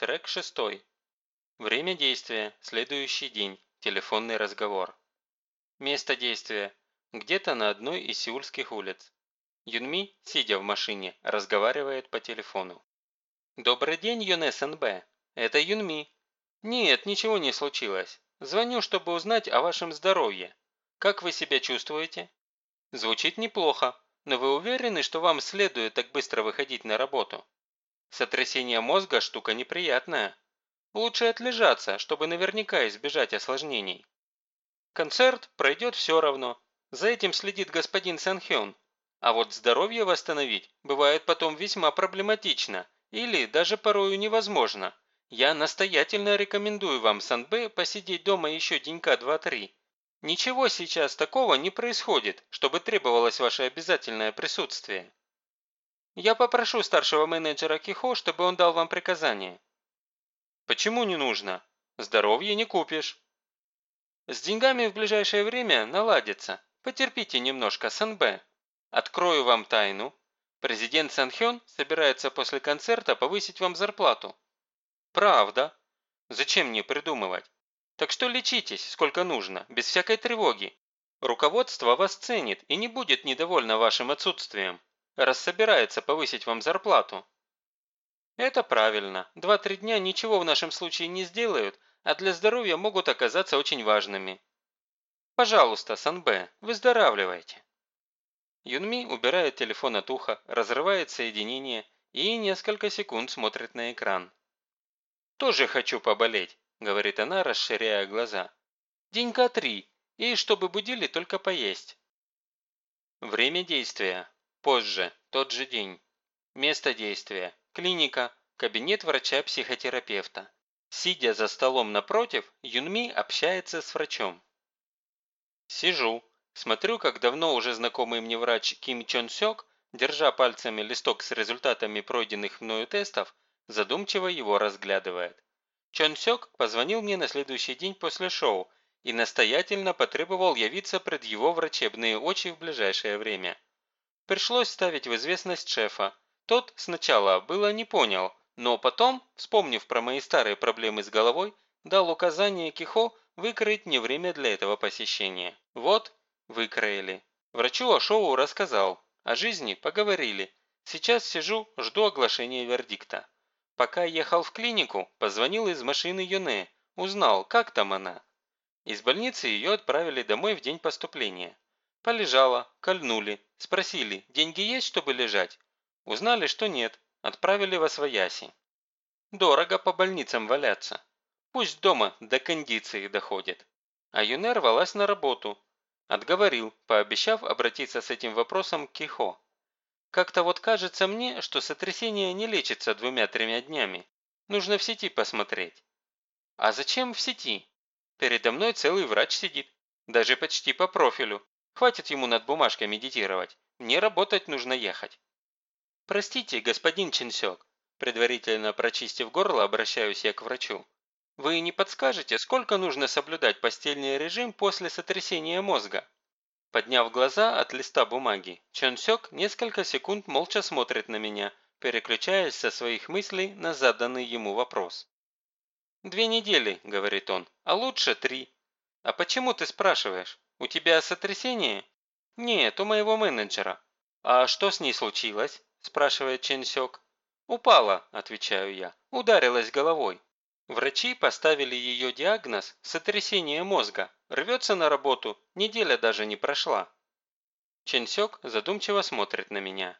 Трек шестой. Время действия – следующий день. Телефонный разговор. Место действия – где-то на одной из сеульских улиц. Юнми, сидя в машине, разговаривает по телефону. «Добрый день, Юне СНБ. Это Юнми. Нет, ничего не случилось. Звоню, чтобы узнать о вашем здоровье. Как вы себя чувствуете?» «Звучит неплохо, но вы уверены, что вам следует так быстро выходить на работу?» «Сотрясение мозга – штука неприятная. Лучше отлежаться, чтобы наверняка избежать осложнений. Концерт пройдет все равно. За этим следит господин Санхён. А вот здоровье восстановить бывает потом весьма проблематично или даже порою невозможно. Я настоятельно рекомендую вам, Санбэ, посидеть дома еще денька два-три. Ничего сейчас такого не происходит, чтобы требовалось ваше обязательное присутствие. Я попрошу старшего менеджера Кихо, чтобы он дал вам приказание. Почему не нужно? Здоровье не купишь. С деньгами в ближайшее время наладится. Потерпите немножко, СНБ. Открою вам тайну. Президент Санхён собирается после концерта повысить вам зарплату. Правда. Зачем мне придумывать? Так что лечитесь, сколько нужно, без всякой тревоги. Руководство вас ценит и не будет недовольно вашим отсутствием, раз собирается повысить вам зарплату. Это правильно. Два-три дня ничего в нашем случае не сделают, а для здоровья могут оказаться очень важными. Пожалуйста, Санбэ, выздоравливайте. Юнми убирает телефон от уха, разрывает соединение и несколько секунд смотрит на экран. «Тоже хочу поболеть», – говорит она, расширяя глаза. «Денька три, и чтобы будили только поесть». Время действия. Позже, тот же день. Место действия. Клиника, кабинет врача-психотерапевта. Сидя за столом напротив, Юнми общается с врачом. Сижу, смотрю, как давно уже знакомый мне врач Ким Чон Сёк, держа пальцами листок с результатами пройденных мною тестов, задумчиво его разглядывает. Чон Сёк позвонил мне на следующий день после шоу и настоятельно потребовал явиться пред его врачебные очи в ближайшее время. Пришлось ставить в известность шефа, тот сначала было не понял, но потом, вспомнив про мои старые проблемы с головой, дал указание Кихо выкроить мне время для этого посещения. Вот, выкроили. Врачу о шоу рассказал, о жизни поговорили. Сейчас сижу, жду оглашения вердикта. Пока ехал в клинику, позвонил из машины Юне, узнал, как там она. Из больницы ее отправили домой в день поступления. Полежала, кольнули, спросили, деньги есть, чтобы лежать? Узнали, что нет, отправили во свояси. Дорого по больницам валяться. Пусть дома до кондиции доходит. А Юнер рвалась на работу. Отговорил, пообещав обратиться с этим вопросом к Кихо. Как-то вот кажется мне, что сотрясение не лечится двумя-тремя днями. Нужно в сети посмотреть. А зачем в сети? Передо мной целый врач сидит. Даже почти по профилю. Хватит ему над бумажкой медитировать. Мне работать нужно ехать. «Простите, господин Чинсек», предварительно прочистив горло, обращаюсь я к врачу. «Вы не подскажете, сколько нужно соблюдать постельный режим после сотрясения мозга?» Подняв глаза от листа бумаги, Чонсек несколько секунд молча смотрит на меня, переключаясь со своих мыслей на заданный ему вопрос. «Две недели», – говорит он, – «а лучше три». «А почему ты спрашиваешь? У тебя сотрясение?» «Нет, у моего менеджера». «А что с ней случилось?» – спрашивает Ченсек. «Упала», – отвечаю я, – ударилась головой. Врачи поставили ее диагноз – сотрясение мозга. Рвется на работу, неделя даже не прошла. Ченсек задумчиво смотрит на меня.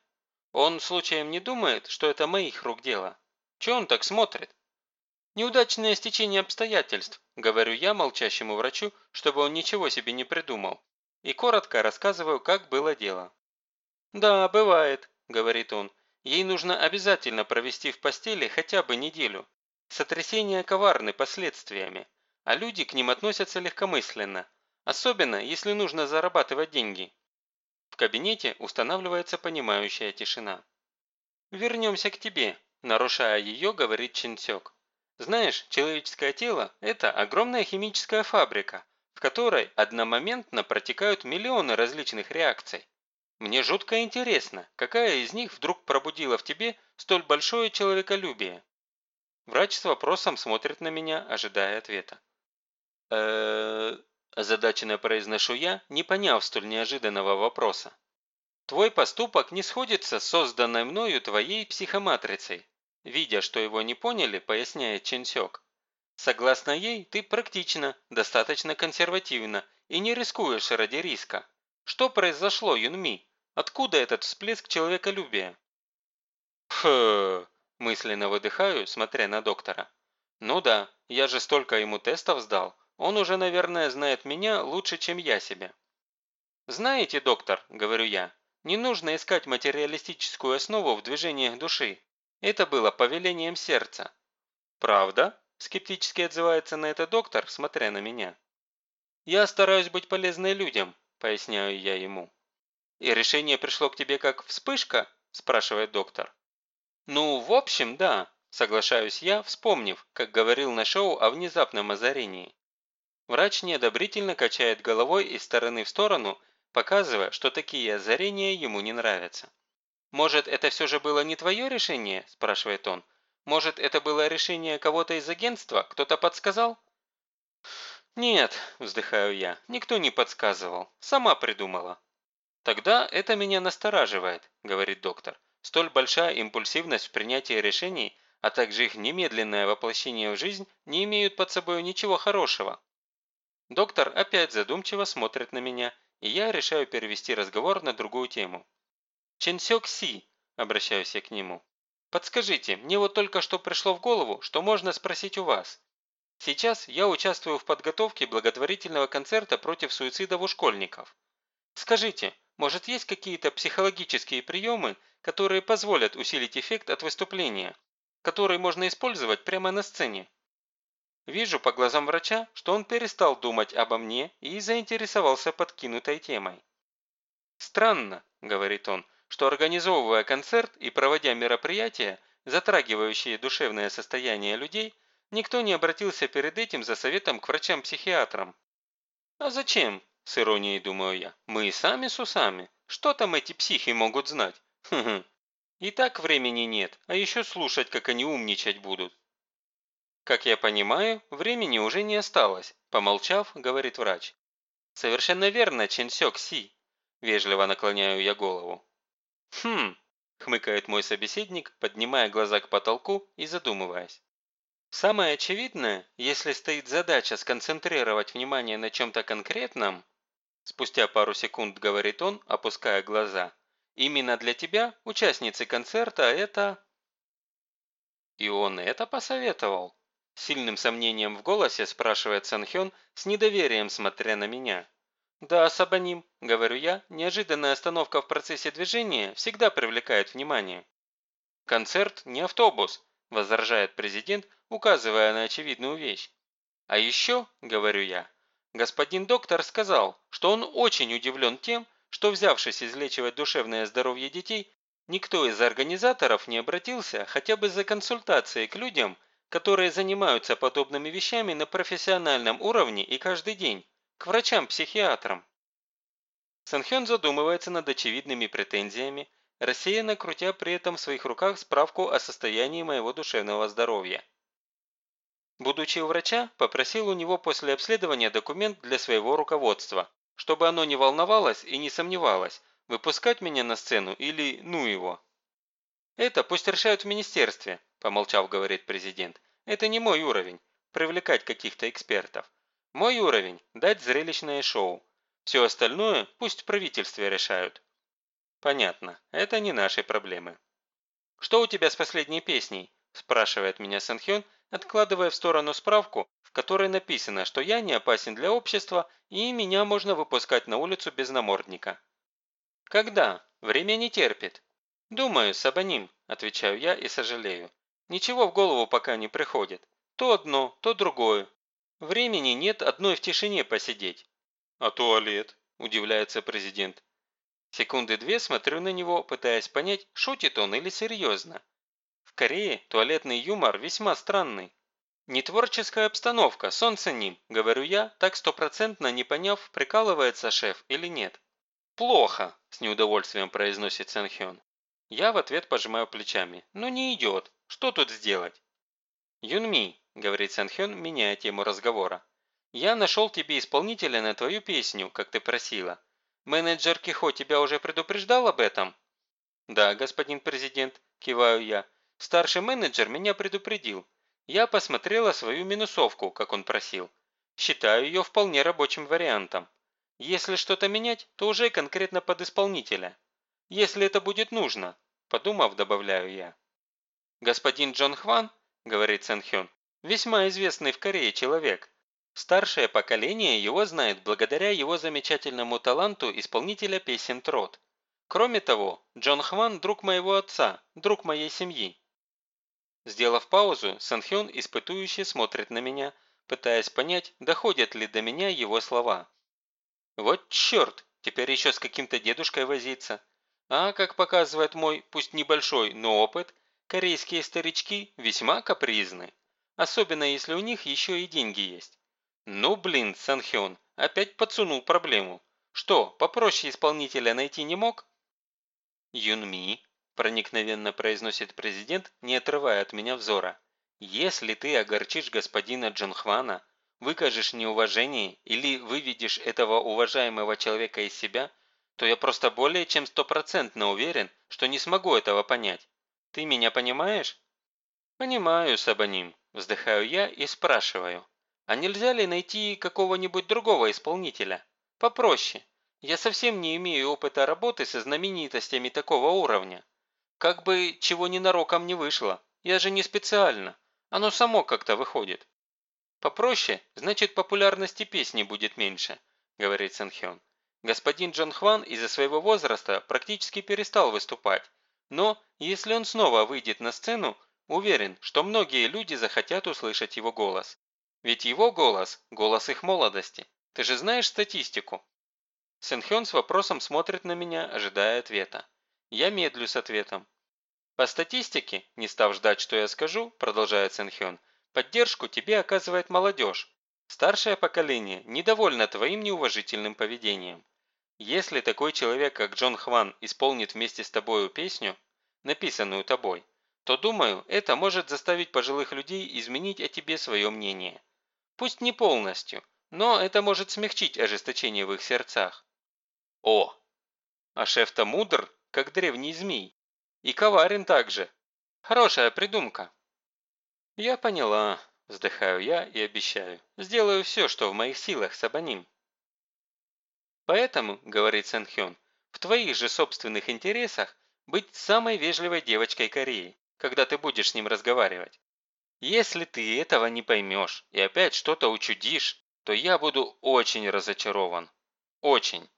Он случаем не думает, что это моих рук дело? Че он так смотрит? Неудачное стечение обстоятельств, говорю я молчащему врачу, чтобы он ничего себе не придумал. И коротко рассказываю, как было дело. Да, бывает, говорит он, ей нужно обязательно провести в постели хотя бы неделю. Сотрясения коварны последствиями, а люди к ним относятся легкомысленно, особенно если нужно зарабатывать деньги. В кабинете устанавливается понимающая тишина. «Вернемся к тебе», – нарушая ее, говорит Чинсек. «Знаешь, человеческое тело – это огромная химическая фабрика, в которой одномоментно протекают миллионы различных реакций. Мне жутко интересно, какая из них вдруг пробудила в тебе столь большое человеколюбие?» Врач с вопросом смотрит на меня, ожидая ответа. э озадаченно произношу я, не поняв столь неожиданного вопроса. Твой поступок не сходится с созданной мною твоей психоматрицей. Видя, что его не поняли, поясняет Ченсек. Согласно ей, ты практично, достаточно консервативна и не рискуешь ради риска. Что произошло, Юнми? Откуда этот всплеск человеколюбия? Фу, мысленно выдыхаю, смотря на доктора. Ну да, я же столько ему тестов сдал. Он уже, наверное, знает меня лучше, чем я себя. «Знаете, доктор», – говорю я, – «не нужно искать материалистическую основу в движениях души. Это было повелением сердца». «Правда?» – скептически отзывается на это доктор, смотря на меня. «Я стараюсь быть полезной людям», – поясняю я ему. «И решение пришло к тебе как вспышка?» – спрашивает доктор. «Ну, в общем, да», – соглашаюсь я, вспомнив, как говорил на шоу о внезапном озарении. Врач неодобрительно качает головой из стороны в сторону, показывая, что такие озарения ему не нравятся. «Может, это все же было не твое решение?» – спрашивает он. «Может, это было решение кого-то из агентства? Кто-то подсказал?» «Нет», – вздыхаю я, – «никто не подсказывал. Сама придумала». «Тогда это меня настораживает», – говорит доктор. Столь большая импульсивность в принятии решений, а также их немедленное воплощение в жизнь не имеют под собой ничего хорошего. Доктор опять задумчиво смотрит на меня, и я решаю перевести разговор на другую тему. «Ченсёк Си», – обращаюсь я к нему. «Подскажите, мне вот только что пришло в голову, что можно спросить у вас. Сейчас я участвую в подготовке благотворительного концерта против суицидов у школьников. Скажите, может есть какие-то психологические приемы, которые позволят усилить эффект от выступления, которые можно использовать прямо на сцене. Вижу по глазам врача, что он перестал думать обо мне и заинтересовался подкинутой темой. «Странно», – говорит он, – «что организовывая концерт и проводя мероприятия, затрагивающие душевное состояние людей, никто не обратился перед этим за советом к врачам-психиатрам». «А зачем?» – с иронией думаю я. «Мы и сами с усами. Что там эти психи могут знать? Хм-хм. И так времени нет, а еще слушать, как они умничать будут. Как я понимаю, времени уже не осталось, помолчав, говорит врач. Совершенно верно, Ченсёк Си. Вежливо наклоняю я голову. Хм, хмыкает мой собеседник, поднимая глаза к потолку и задумываясь. Самое очевидное, если стоит задача сконцентрировать внимание на чем-то конкретном, спустя пару секунд говорит он, опуская глаза, Именно для тебя, участницы концерта, это...» «И он это посоветовал?» Сильным сомнением в голосе спрашивает Санхён с недоверием смотря на меня. «Да, Сабаним», – говорю я, – «неожиданная остановка в процессе движения всегда привлекает внимание». «Концерт не автобус», – возражает президент, указывая на очевидную вещь. «А еще», – говорю я, – господин доктор сказал, что он очень удивлен тем, что, взявшись излечивать душевное здоровье детей, никто из организаторов не обратился хотя бы за консультацией к людям, которые занимаются подобными вещами на профессиональном уровне и каждый день, к врачам-психиатрам. Санхён задумывается над очевидными претензиями, рассеянно крутя при этом в своих руках справку о состоянии моего душевного здоровья. Будучи у врача, попросил у него после обследования документ для своего руководства, чтобы оно не волновалось и не сомневалось, выпускать меня на сцену или ну его. «Это пусть решают в министерстве», – помолчав, говорит президент. «Это не мой уровень – привлекать каких-то экспертов. Мой уровень – дать зрелищное шоу. Все остальное пусть в правительстве решают». «Понятно, это не наши проблемы». «Что у тебя с последней песней?» – спрашивает меня Санхён, откладывая в сторону справку, в которой написано, что я не опасен для общества и меня можно выпускать на улицу без намордника. Когда? Время не терпит. Думаю, Сабаним, отвечаю я и сожалею. Ничего в голову пока не приходит. То одно, то другое. Времени нет одной в тишине посидеть. А туалет? Удивляется президент. Секунды две смотрю на него, пытаясь понять, шутит он или серьезно. В Корее туалетный юмор весьма странный. «Не творческая обстановка, солнце ним», – говорю я, так стопроцентно не поняв, прикалывается шеф или нет. «Плохо», – с неудовольствием произносит Сэнхён. Я в ответ пожимаю плечами. «Ну не идет. Что тут сделать?» «Юнми», – говорит Санхён, меняя тему разговора. «Я нашел тебе исполнителя на твою песню, как ты просила. Менеджер Кихо тебя уже предупреждал об этом?» «Да, господин президент», – киваю я. «Старший менеджер меня предупредил. Я посмотрела свою минусовку, как он просил. Считаю ее вполне рабочим вариантом. Если что-то менять, то уже конкретно под исполнителя. Если это будет нужно, подумав, добавляю я. Господин Джон Хван, говорит Сэнхён, весьма известный в Корее человек. Старшее поколение его знает благодаря его замечательному таланту исполнителя песен трот. Кроме того, Джон Хван – друг моего отца, друг моей семьи. Сделав паузу, Санхён испытующе смотрит на меня – пытаясь понять, доходят ли до меня его слова. Вот черт, теперь еще с каким-то дедушкой возиться. А, как показывает мой, пусть небольшой, но опыт, корейские старички весьма капризны. Особенно если у них еще и деньги есть. Ну блин, Санхён, опять подсунул проблему. Что, попроще исполнителя найти не мог? Юнми, проникновенно произносит президент, не отрывая от меня взора. Если ты огорчишь господина Джунхвана, выкажешь неуважение или выведешь этого уважаемого человека из себя, то я просто более чем стопроцентно уверен, что не смогу этого понять. Ты меня понимаешь? Понимаю, Сабаним, вздыхаю я и спрашиваю. А нельзя ли найти какого-нибудь другого исполнителя? Попроще. Я совсем не имею опыта работы со знаменитостями такого уровня. Как бы чего ненароком не вышло. Я же не специально. Оно само как-то выходит. Попроще, значит популярности песни будет меньше, говорит Сэнхён. Господин Джон Хван из-за своего возраста практически перестал выступать. Но, если он снова выйдет на сцену, уверен, что многие люди захотят услышать его голос. Ведь его голос – голос их молодости. Ты же знаешь статистику? Сэнхён с вопросом смотрит на меня, ожидая ответа. Я медлю с ответом. По статистике, не став ждать, что я скажу, продолжает Сэнхён, поддержку тебе оказывает молодежь. Старшее поколение недовольно твоим неуважительным поведением. Если такой человек, как Джон Хван, исполнит вместе с тобою песню, написанную тобой, то, думаю, это может заставить пожилых людей изменить о тебе свое мнение. Пусть не полностью, но это может смягчить ожесточение в их сердцах. О! А шеф-то мудр, как древний змей. И коварен также. Хорошая придумка. Я поняла, вздыхаю я и обещаю. Сделаю все, что в моих силах, Сабаним. Поэтому, говорит Сэнхён, в твоих же собственных интересах быть самой вежливой девочкой Кореи, когда ты будешь с ним разговаривать. Если ты этого не поймешь и опять что-то учудишь, то я буду очень разочарован. Очень.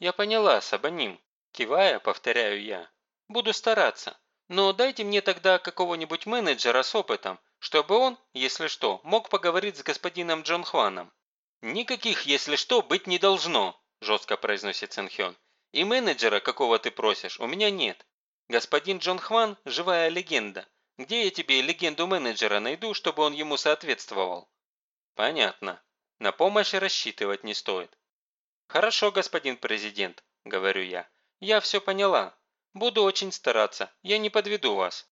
Я поняла, Сабаним. Кивая, повторяю я. Буду стараться. Но дайте мне тогда какого-нибудь менеджера с опытом, чтобы он, если что, мог поговорить с господином Джон Хваном. «Никаких «если что» быть не должно», – жестко произносит Сэнхён. «И менеджера, какого ты просишь, у меня нет. Господин Джон Хван – живая легенда. Где я тебе легенду менеджера найду, чтобы он ему соответствовал?» «Понятно. На помощь рассчитывать не стоит». «Хорошо, господин президент», – говорю я. «Я все поняла. Буду очень стараться, я не подведу вас».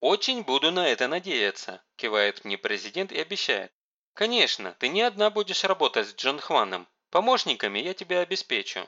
«Очень буду на это надеяться», – кивает мне президент и обещает. «Конечно, ты не одна будешь работать с Джон Хваном. Помощниками я тебя обеспечу».